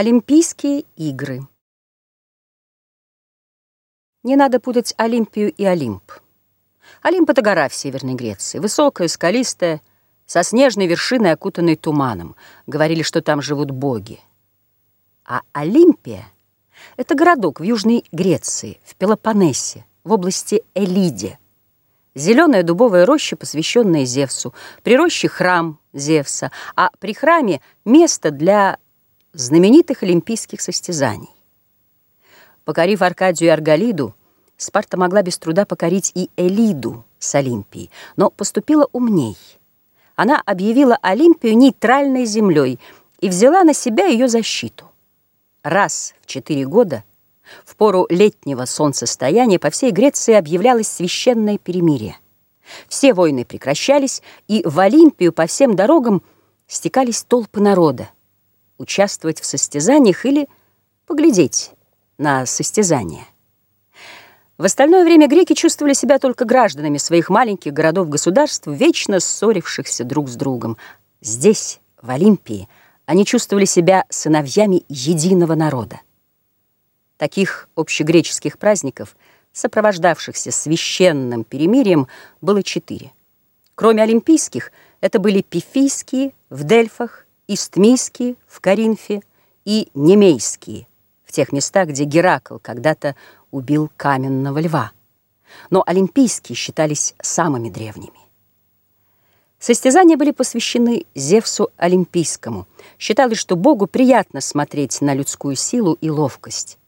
Олимпийские игры. Не надо путать Олимпию и Олимп. Олимп — это гора в Северной Греции, высокая, скалистая, со снежной вершиной, окутанной туманом. Говорили, что там живут боги. А Олимпия — это городок в Южной Греции, в Пелопоннесе, в области Элиде. Зеленая дубовая роща, посвященная Зевсу, при роще храм Зевса, а при храме место для знаменитых олимпийских состязаний. Покорив Аркадию и Арголиду, Спарта могла без труда покорить и Элиду с Олимпией, но поступила умней. Она объявила Олимпию нейтральной землей и взяла на себя ее защиту. Раз в четыре года, в пору летнего солнцестояния, по всей Греции объявлялось священное перемирие. Все войны прекращались, и в Олимпию по всем дорогам стекались толпы народа участвовать в состязаниях или поглядеть на состязания. В остальное время греки чувствовали себя только гражданами своих маленьких городов-государств, вечно ссорившихся друг с другом. Здесь, в Олимпии, они чувствовали себя сыновьями единого народа. Таких общегреческих праздников, сопровождавшихся священным перемирием, было четыре. Кроме олимпийских, это были пифийские в Дельфах, истмийские в Коринфе и немейские в тех местах, где Геракл когда-то убил каменного льва. Но олимпийские считались самыми древними. Состязания были посвящены Зевсу Олимпийскому. Считалось, что Богу приятно смотреть на людскую силу и ловкость.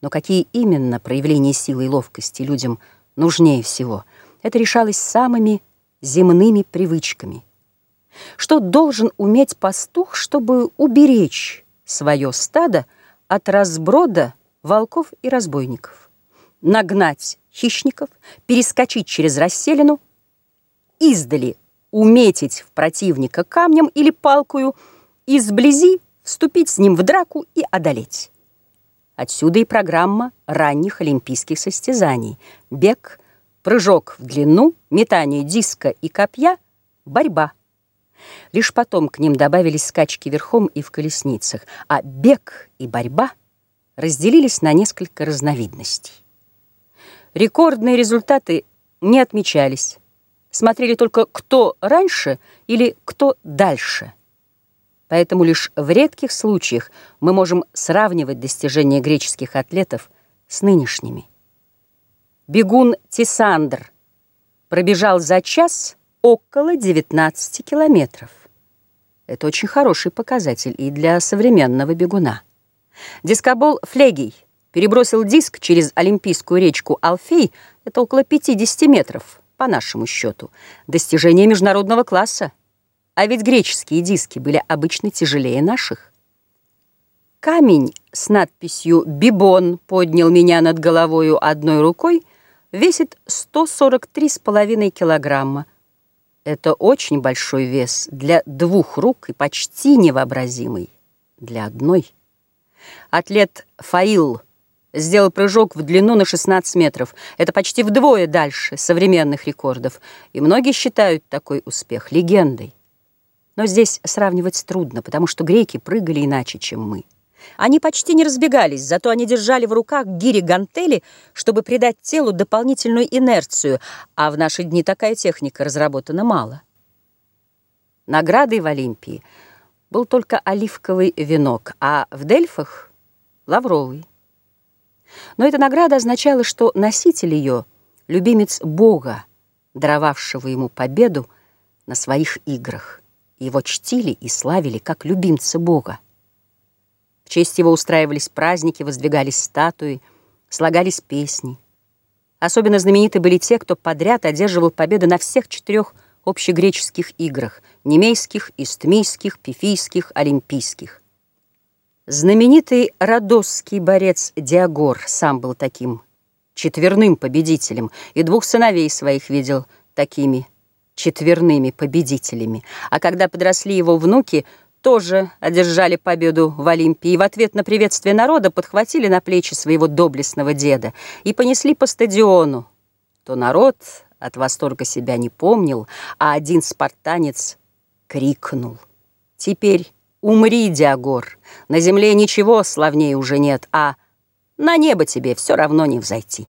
Но какие именно проявления силы и ловкости людям нужнее всего, это решалось самыми земными привычками – что должен уметь пастух, чтобы уберечь свое стадо от разброда волков и разбойников, нагнать хищников, перескочить через расселину, издали уметить в противника камнем или палкою, и сблизи вступить с ним в драку и одолеть. Отсюда и программа ранних олимпийских состязаний. Бег, прыжок в длину, метание диска и копья, борьба – Лишь потом к ним добавились скачки верхом и в колесницах, а бег и борьба разделились на несколько разновидностей. Рекордные результаты не отмечались. Смотрели только, кто раньше или кто дальше. Поэтому лишь в редких случаях мы можем сравнивать достижения греческих атлетов с нынешними. Бегун Тисандр пробежал за час – около 19 километров. Это очень хороший показатель и для современного бегуна. Дискобол Флегий перебросил диск через Олимпийскую речку Алфей, это около 50 метров, по нашему счету. Достижение международного класса. А ведь греческие диски были обычно тяжелее наших. Камень с надписью «Бибон» поднял меня над головою одной рукой, весит 143,5 килограмма, это очень большой вес для двух рук и почти невообразимый для одной. Атлет Фаил сделал прыжок в длину на 16 метров. Это почти вдвое дальше современных рекордов. И многие считают такой успех легендой. Но здесь сравнивать трудно, потому что греки прыгали иначе, чем мы. Они почти не разбегались, зато они держали в руках гири-гантели, чтобы придать телу дополнительную инерцию, а в наши дни такая техника разработана мало. Наградой в Олимпии был только оливковый венок, а в Дельфах — лавровый. Но эта награда означала, что носитель ее — любимец Бога, даровавшего ему победу на своих играх. Его чтили и славили как любимца Бога честь его устраивались праздники, воздвигались статуи, слагались песни. Особенно знамениты были те, кто подряд одерживал победы на всех четырех общегреческих играх – немейских, истмийских, пифийских, олимпийских. Знаменитый родосский борец Диагор сам был таким четверным победителем и двух сыновей своих видел такими четверными победителями. А когда подросли его внуки – тоже одержали победу в Олимпии и в ответ на приветствие народа подхватили на плечи своего доблестного деда и понесли по стадиону. То народ от восторга себя не помнил, а один спартанец крикнул. Теперь Умри, Диагор, на земле ничего славнее уже нет, а на небо тебе все равно не взойти.